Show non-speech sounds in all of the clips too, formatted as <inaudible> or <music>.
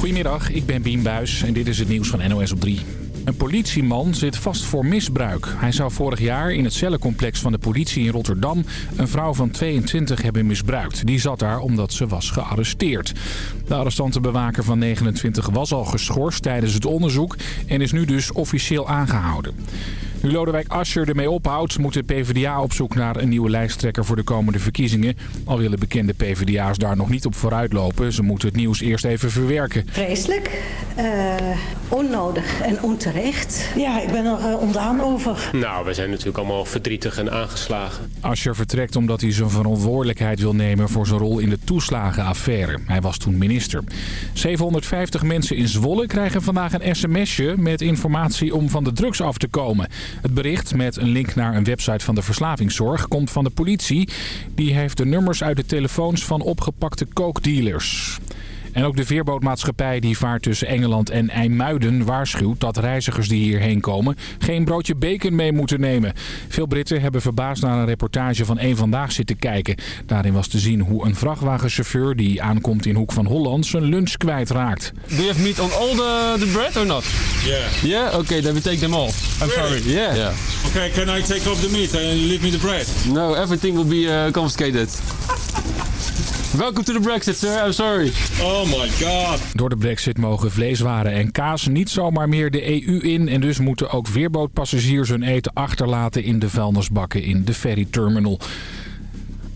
Goedemiddag, ik ben Bien Buis en dit is het nieuws van NOS op 3. Een politieman zit vast voor misbruik. Hij zou vorig jaar in het cellencomplex van de politie in Rotterdam... een vrouw van 22 hebben misbruikt. Die zat daar omdat ze was gearresteerd. De arrestantenbewaker van 29 was al geschorst tijdens het onderzoek... en is nu dus officieel aangehouden. Nu Lodewijk Asscher ermee ophoudt, moet de PvdA op zoek naar een nieuwe lijsttrekker voor de komende verkiezingen. Al willen bekende PvdA's daar nog niet op vooruitlopen. Ze moeten het nieuws eerst even verwerken. Vreselijk, uh, onnodig en onterecht. Ja, ik ben er uh, ontdaan over. Nou, we zijn natuurlijk allemaal verdrietig en aangeslagen. Asscher vertrekt omdat hij zijn verantwoordelijkheid wil nemen voor zijn rol in de toeslagenaffaire. Hij was toen minister. 750 mensen in Zwolle krijgen vandaag een sms'je met informatie om van de drugs af te komen. Het bericht met een link naar een website van de verslavingszorg komt van de politie. Die heeft de nummers uit de telefoons van opgepakte kookdealers. En ook de veerbootmaatschappij die vaart tussen Engeland en IJmuiden waarschuwt dat reizigers die hierheen komen geen broodje bacon mee moeten nemen. Veel Britten hebben verbaasd naar een reportage van één Vandaag zitten kijken. Daarin was te zien hoe een vrachtwagenchauffeur die aankomt in Hoek van Holland zijn lunch kwijtraakt. Do you have meat on all the, the bread or not? Yeah. Yeah? Okay, then we take them all. I'm sorry. Yeah. yeah. Okay, can I take off the meat and leave me the bread? No, everything will be uh, confiscated. <laughs> Welcome to the Brexit, sir. I'm sorry. Oh my god. Door de brexit mogen vleeswaren en kaas niet zomaar meer de EU in. En dus moeten ook weerbootpassagiers hun eten achterlaten in de vuilnisbakken in de ferryterminal.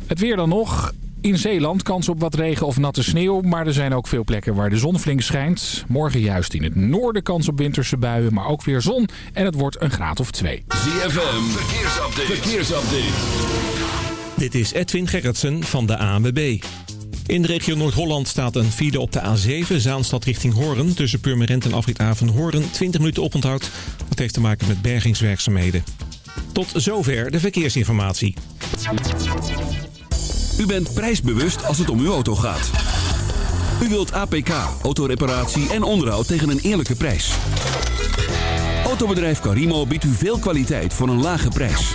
Het weer dan nog. In Zeeland kans op wat regen of natte sneeuw. Maar er zijn ook veel plekken waar de zon flink schijnt. Morgen juist in het noorden kans op winterse buien. Maar ook weer zon. En het wordt een graad of twee. ZFM. Verkeersupdate. Verkeersupdate. Dit is Edwin Gerritsen van de ANWB. In de regio Noord-Holland staat een file op de A7, Zaanstad richting Hoorn. Tussen Purmerend en Afrithaven Hoorn, 20 minuten oponthoud. Dat heeft te maken met bergingswerkzaamheden. Tot zover de verkeersinformatie. U bent prijsbewust als het om uw auto gaat. U wilt APK, autoreparatie en onderhoud tegen een eerlijke prijs. Autobedrijf Carimo biedt u veel kwaliteit voor een lage prijs.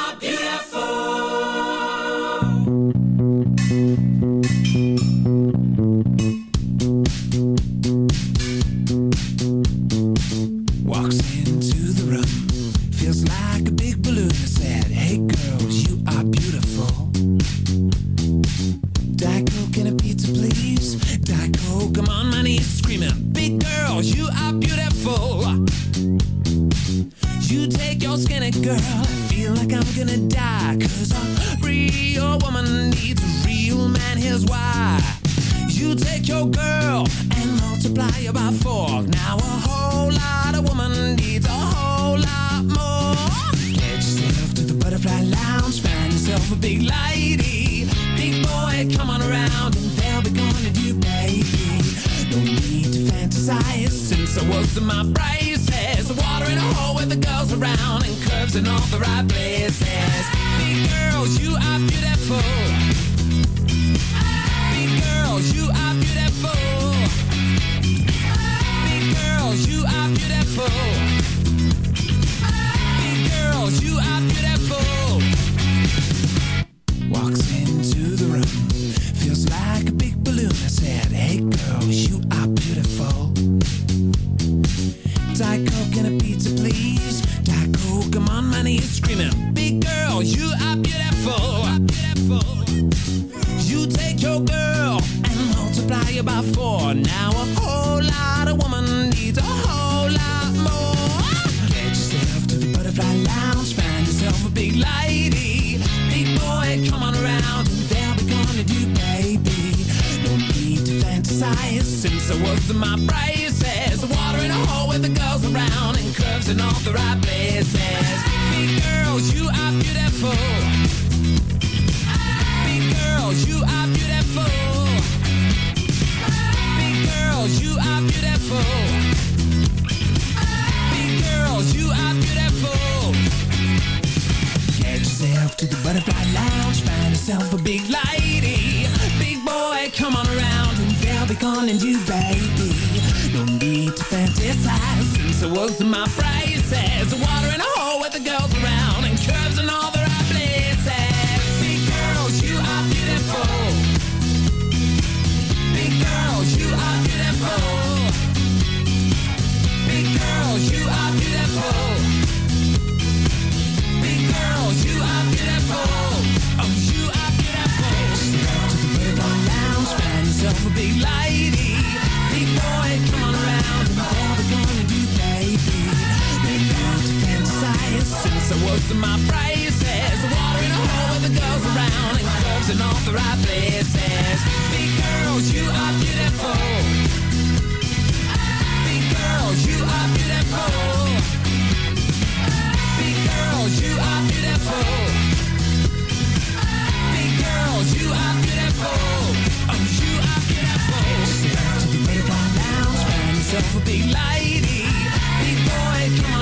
in my braces. Water in a hole with the girls around and curves in all the right places. Big girls, you are beautiful. Big girls, you are beautiful. Big girls, you are beautiful. Big girls, you are beautiful. Get yourself to the butterfly lounge, find yourself a big lady. Calling you baby. No need to fantasize since I was in my phrases. Water in a hole with the girls in my braces. Water in a hole with the girls around and curves in all the right places. Big girls, you are beautiful. Big girls, you are beautiful. Big girls, you are beautiful. Big girls, you are beautiful. Oh, you are beautiful. To the lounge, a big lady. Big boy, come on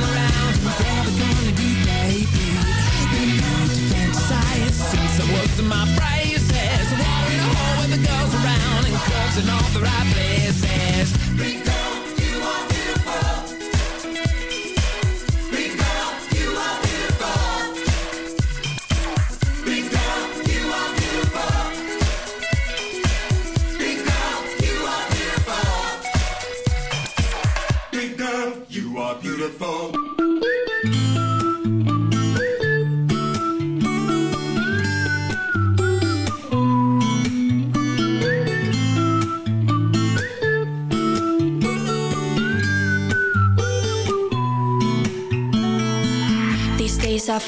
in my braces. Water in a hole with the girls around and curves in all the right places.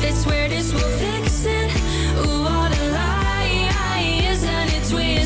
This weird is will fix it. Ooh, what a lie, is, and it's twisted?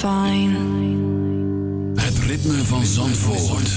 fine. Het ritme van Zandvoort.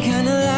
kinda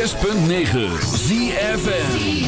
106.9 ZFN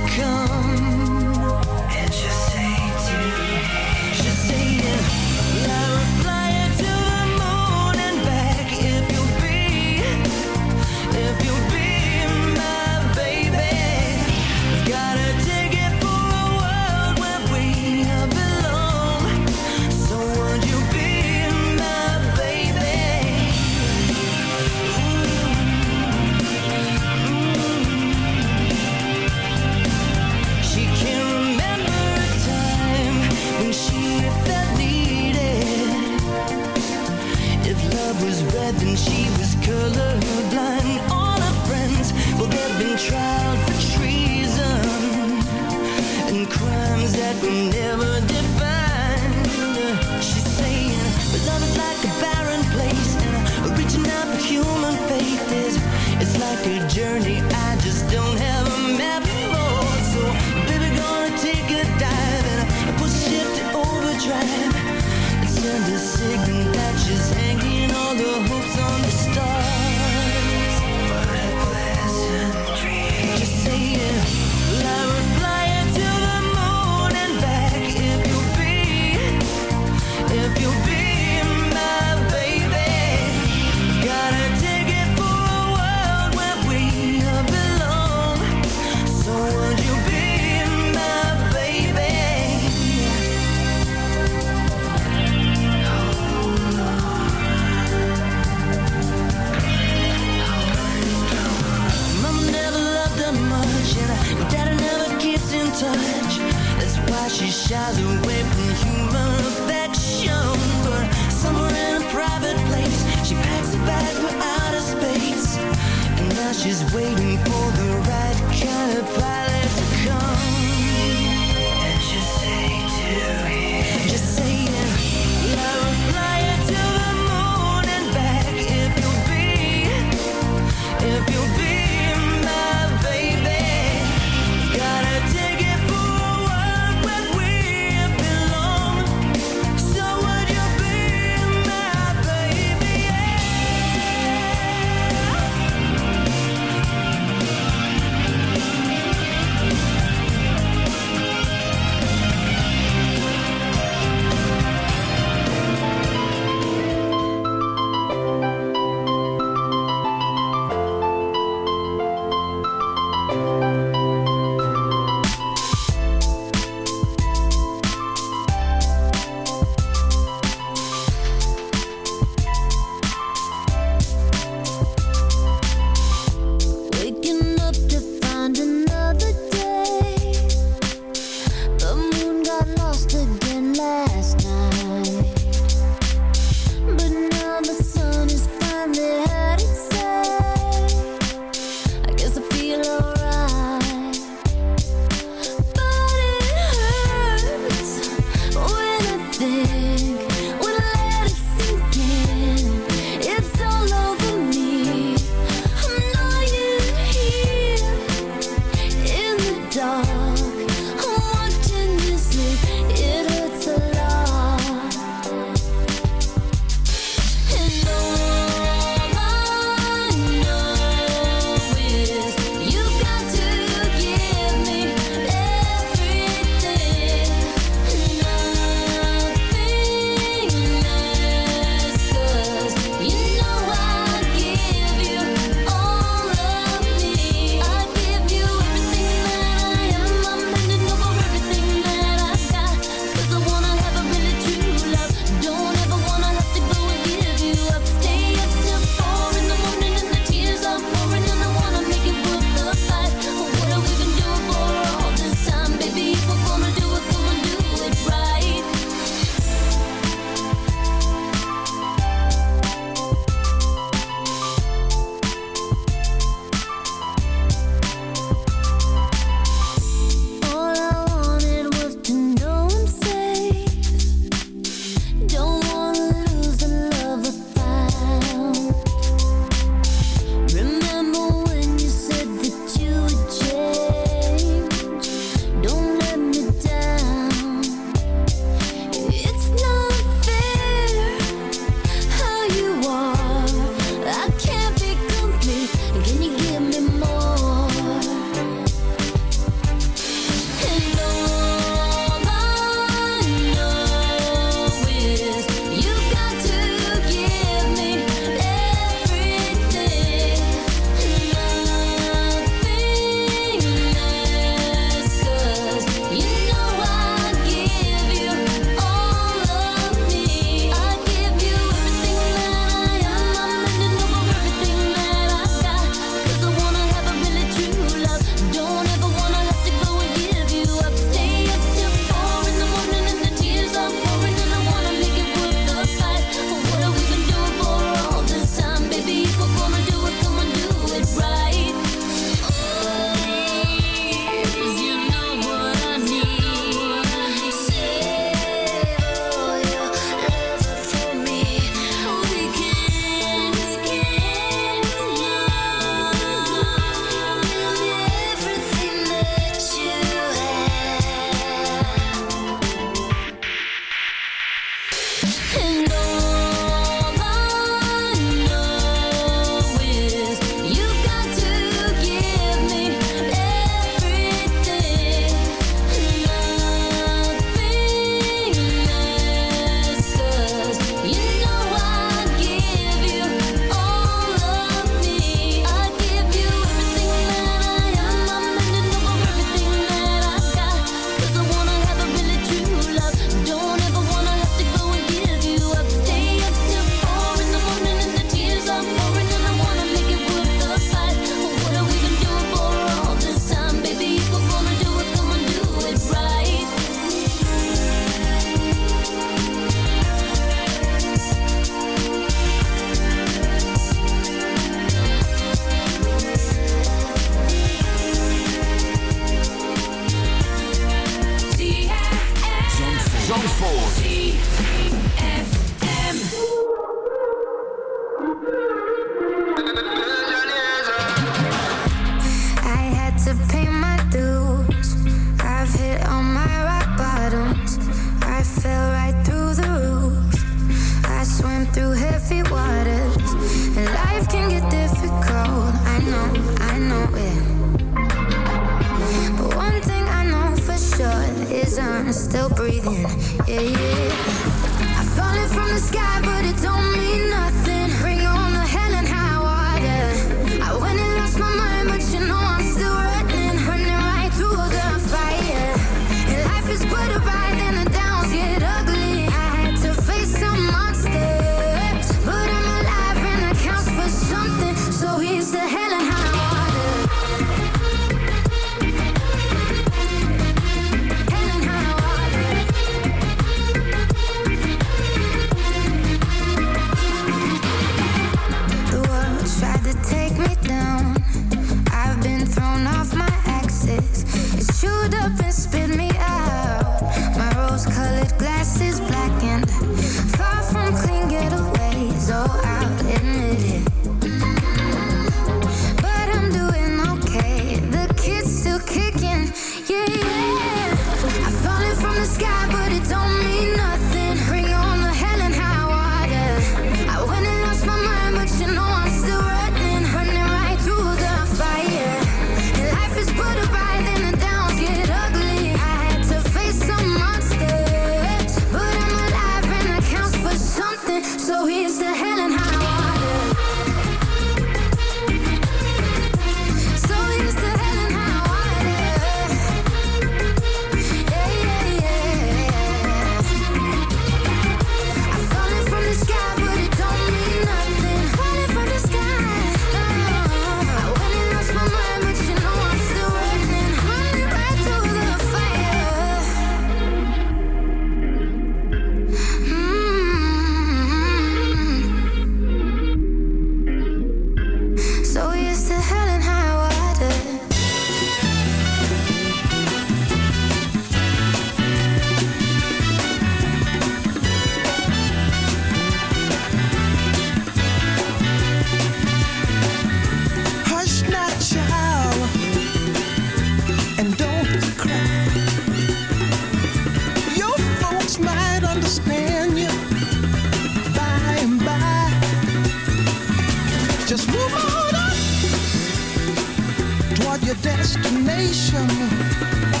your destination.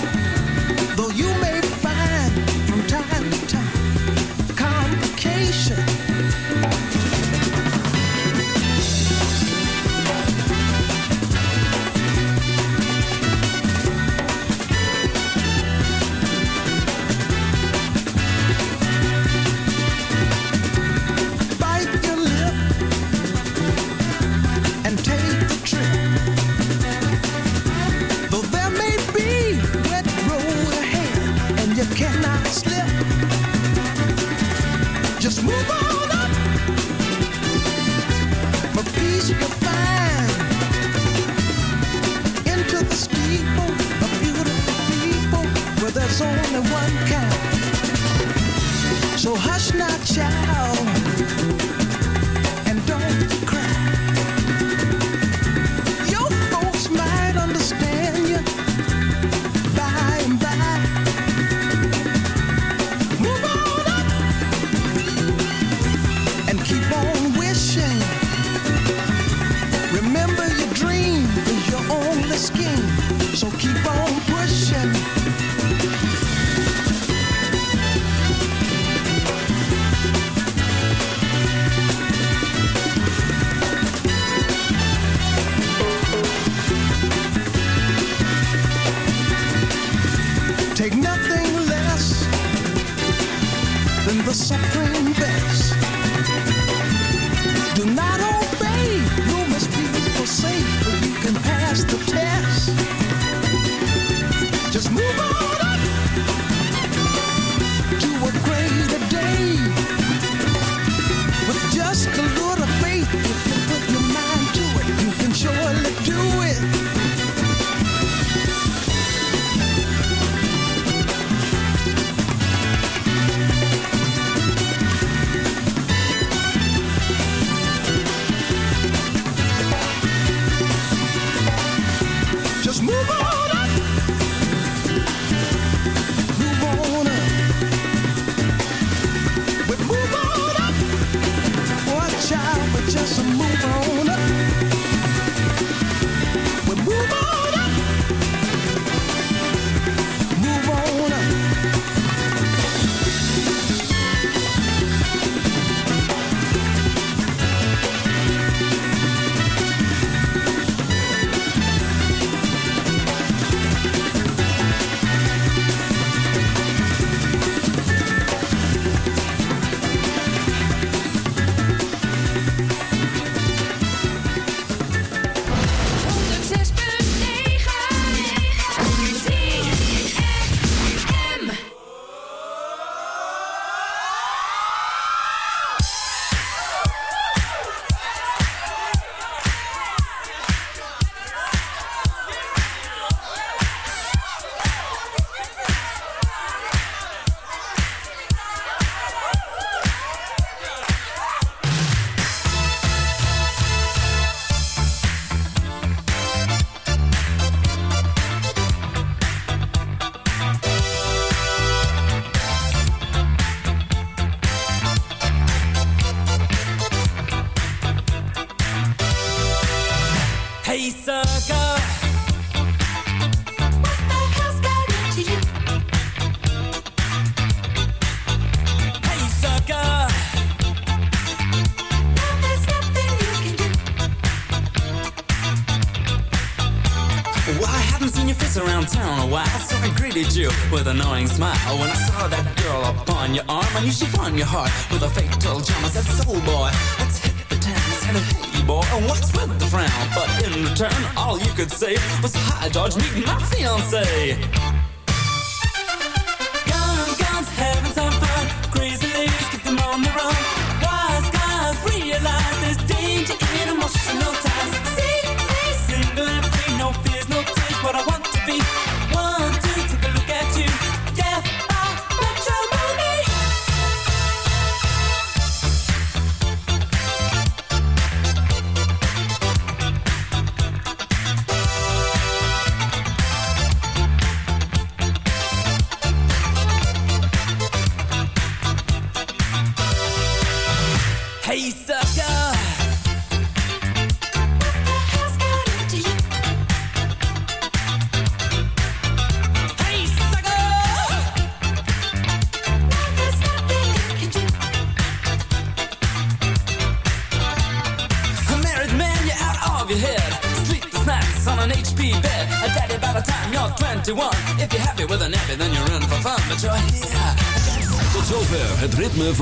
Hey, sucker. What the you? Hey, sucker. Now there's nothing you can do. Well, I haven't seen your face around town a while, so I greeted you with an annoying smile. When I saw that girl upon your arm, I knew she'd find your heart with a fatal charm. I said, soul boy, let's hit the town boy, and what's with the frown? But in return, all you could say was, Hi, George, meet my fiancée.